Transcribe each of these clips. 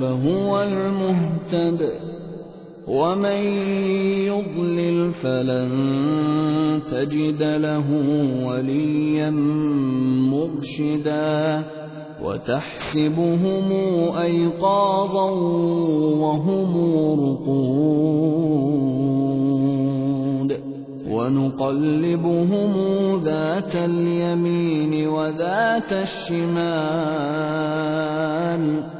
فَهُوَ الْمُهْتَدِ ۖ. وَمَن يُضْلِلْ فَلَن تَجِدَ لَهُ وَلِيًّا مُّرْشِدًا. وَتَحْسَبُهُمْ أَيْقَاظًا وَهُمْ رُقُودٌ. وَنُقَلِّبُهُمْ ذَاتَ الْيَمِينِ وَذَاتَ الشِّمَالِ.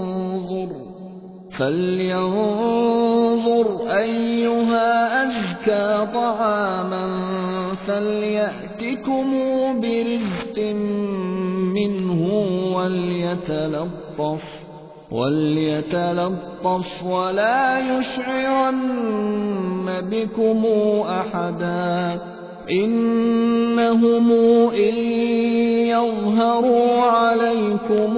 فلينظر أيها أزكى طعاما فليأتكم برزق منه وليتلطف وليتلطف ولا يشعرن بكم أحدا إنهم إن يظهروا عليكم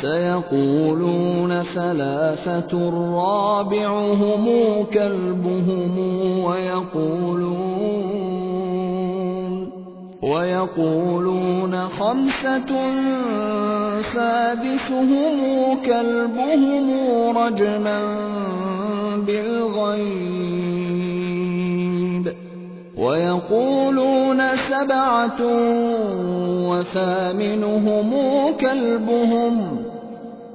سيقولون ثلاثة رابعهم كلبهم ويقولون ويقولون خمسة سادسهم كلبهم رجما بالغيب ويقولون سبعة وثامنهم كلبهم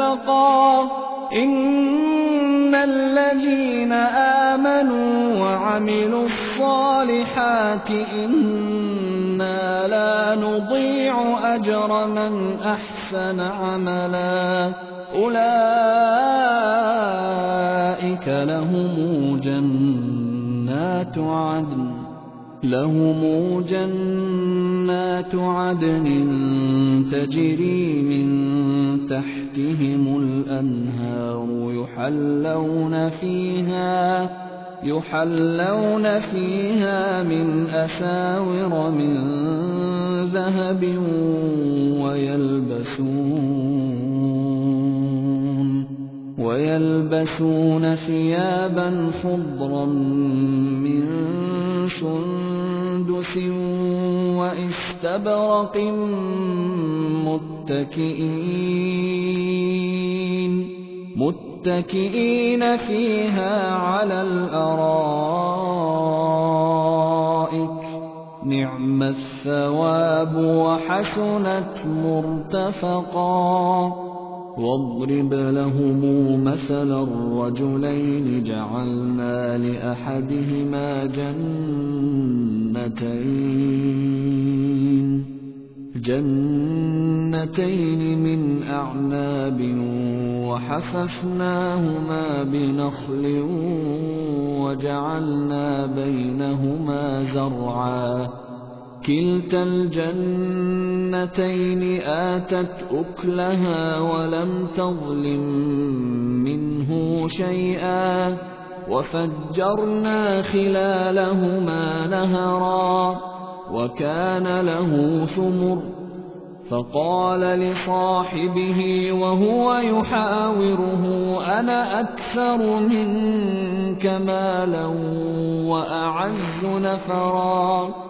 مرتفقا إن الذين آمنوا وعملوا الصالحات إنا لا نضيع أجر من أحسن عملا. أولئك لهم جنات عدن. لهم جنات عدن تجري من تحتهم الأنهار يحلون فيها يحلون فيها من أساور من ذهب ويلبسون ويلبسون ثيابا خضرا واستبرق متكئين. متكئين فيها على الأرائك. نعم الثواب وحسنت مرتفقا. واضرب لهم مثلا الرجلين جعلنا لأحدهما جنتين. جنتين من أعناب وحففناهما بنخل وجعلنا بينهما زرعا. كلتا الجنتين آتت أكلها ولم تظلم منه شيئا وفجرنا خلالهما نهرا وكان له ثمر فقال لصاحبه وهو يحاوره أنا أكثر منك مالا وأعز نفرا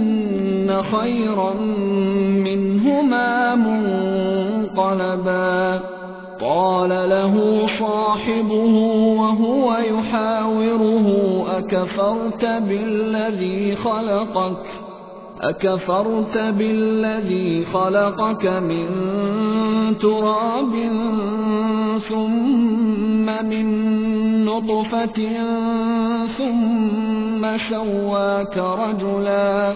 خيرا منهما منقلبا. قال له صاحبه وهو يحاوره أكفرت بالذي خلقك؟ أكفرت بالذي خلقك من تراب ثم من نطفة ثم سواك رجلا.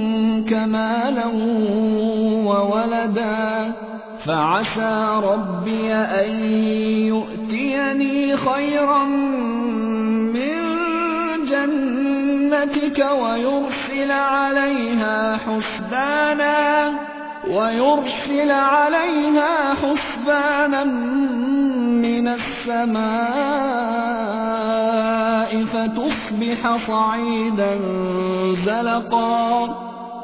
مالا وولدا فعسى ربي أن يؤتيني خيرا من جنتك ويرسل عليها حسبانا ويرسل عليها حسبانا من السماء فتصبح صعيدا زلقا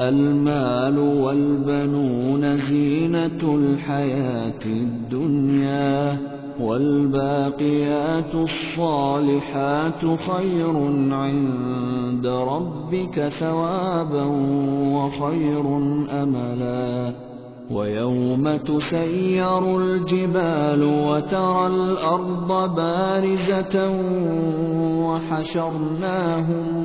المال والبنون زينة الحياة الدنيا والباقيات الصالحات خير عند ربك ثوابا وخير أملا. ويوم تسير الجبال وترى الأرض بارزة وحشرناهم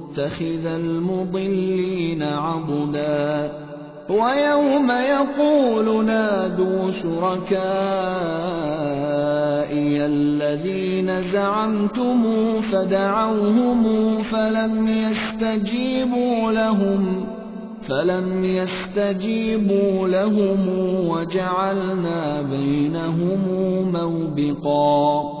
متخذ المضلين عضدا ويوم يقول نادوا شركائي الذين زعمتم فدعوهم فلم يستجيبوا لهم فلم يستجيبوا لهم وجعلنا بينهم موبقا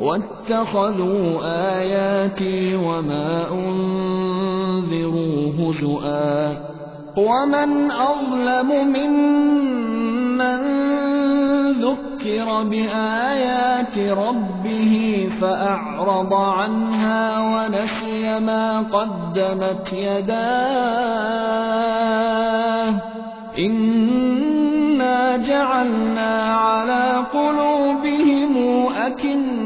وَاتَّخَذُوا آيَاتِي وَمَا أُنذِرُوا هُزُوًا وَمَنْ أَظْلَمُ مِمَّن ذُكِّرَ بِآيَاتِ رَبِّهِ فَأَعْرَضَ عَنْهَا وَنَسِيَ مَا قَدَّمَتْ يَدَاهُ. إِنَّا جَعَلْنَا عَلَىٰ قُلُوبِهِمْ أَكِنَّةً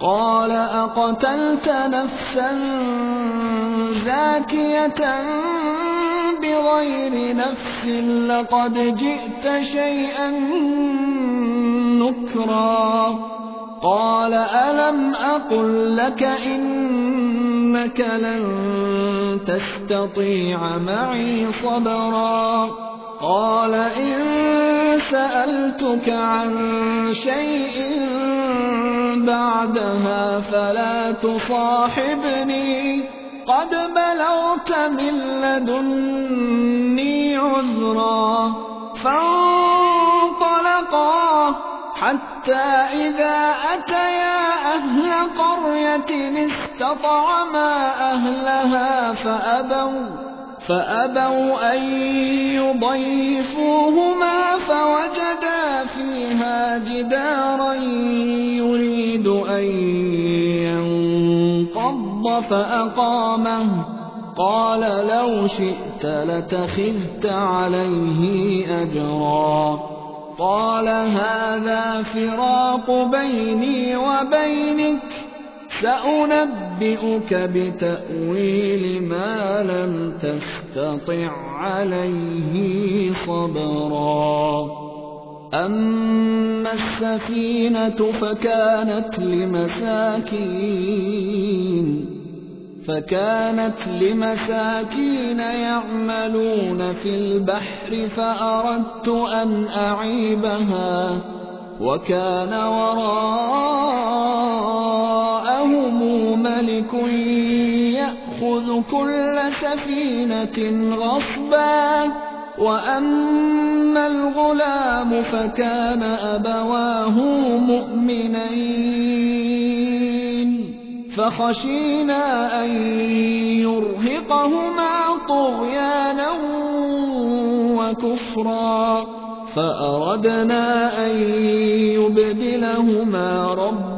قال أقتلت نفسا زاكية بغير نفس لقد جئت شيئا نكرا. قال ألم أقل لك إنك لن تستطيع معي صبرا؟ قال إن سألتك عن شيء بعدها فلا تصاحبني. قد بلغت من لدني عذرا فانطلقا حتى إذا أتيا أهل قرية استطعما أهلها فأبوا فأبوا أن يضيفوهما فوجدا فيها جدارا يريد أن ينقض فأقامه. قال لو شئت لتخذت عليه أجرا. قال هذا فراق بيني وبينك سأنبئك بتأويل ما تستطع عليه صبرا. أما السفينة فكانت لمساكين فكانت لمساكين يعملون في البحر فأردت أن أعيبها وكان وراءهم ملك يأخذ كل سفينة غصبا وأما الغلام فكان أبواه مؤمنين. فخشينا أن يرهقهما طغيانا وكفرا فأردنا أن يبدلهما ربهما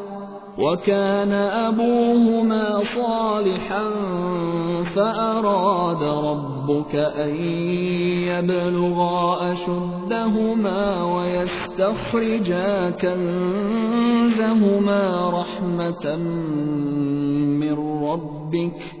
وكان أبوهما صالحا فأراد ربك أن يبلغا أشدهما ويستخرجا كنزهما رحمة من ربك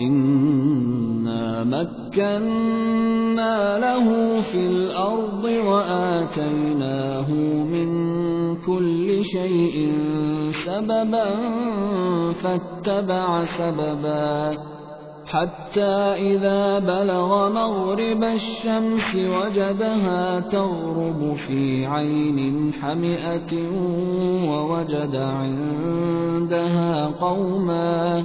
إنا مكنا له في الأرض وآتيناه من كل شيء سببا فاتبع سببا حتى إذا بلغ مغرب الشمس وجدها تغرب في عين حمئة ووجد عندها قوما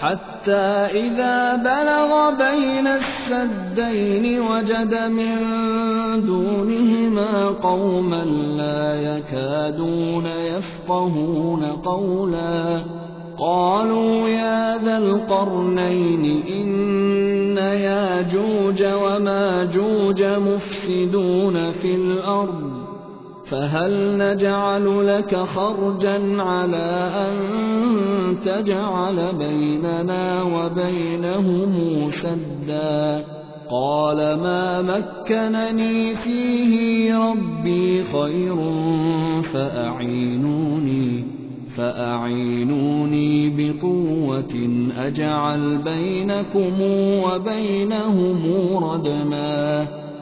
حتى إذا بلغ بين السدين وجد من دونهما قوما لا يكادون يفقهون قولا. قالوا يا ذا القرنين إن ياجوج وماجوج مفسدون في الأرض. فهل نجعل لك خرجا على أن تجعل بيننا وبينهم سدا؟ قال ما مكنني فيه ربي خير فأعينوني فأعينوني بقوة أجعل بينكم وبينهم ردما.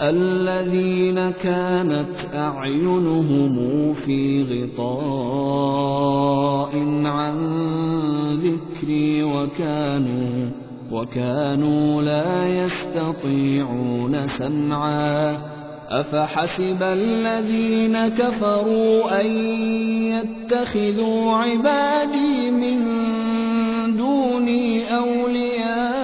الذين كانت أعينهم في غطاء عن ذكري وكانوا وكانوا لا يستطيعون سمعا. أفحسب الذين كفروا أن يتخذوا عبادي من دوني أولياء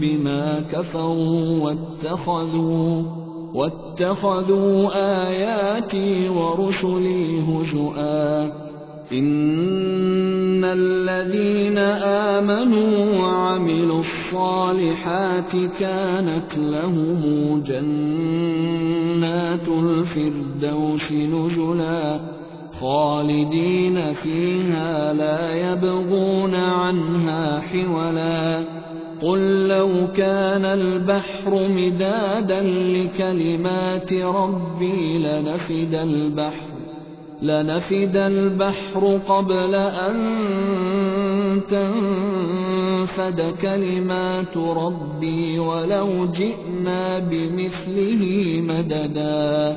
بما كفروا واتخذوا واتخذوا آياتي ورسلي هزؤا. إن الذين آمنوا وعملوا الصالحات كانت لهم جنات الفردوس نزلا. خالدين فيها لا يبغون عنها حولا. قل لو كان البحر مدادا لكلمات ربي لنفد البحر لنفد البحر قبل أن تنفد كلمات ربي ولو جئنا بمثله مددا